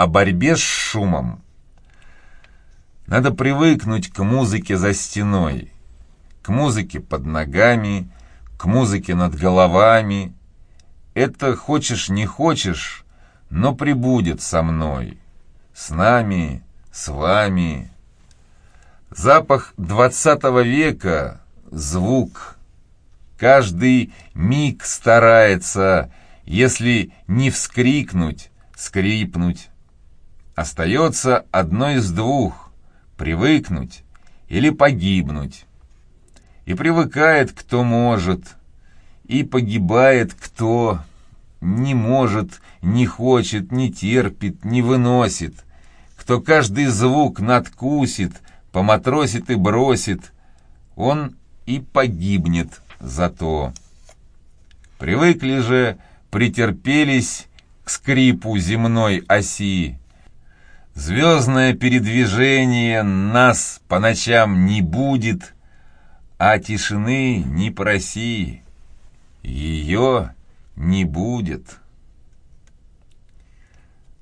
о борьбе с шумом. Надо привыкнуть к музыке за стеной, к музыке под ногами, к музыке над головами. Это хочешь не хочешь, но прибудет со мной, с нами, с вами. Запах двадцатого века — звук. Каждый миг старается, если не вскрикнуть, скрипнуть. Остается одно из двух — привыкнуть или погибнуть. И привыкает кто может, и погибает кто не может, не хочет, не терпит, не выносит, кто каждый звук надкусит, поматросит и бросит, он и погибнет зато. Привыкли же, претерпелись к скрипу земной оси. Звездное передвижение нас по ночам не будет, а тишины не проси, ее не будет».